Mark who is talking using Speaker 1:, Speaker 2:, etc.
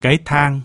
Speaker 1: cái thang.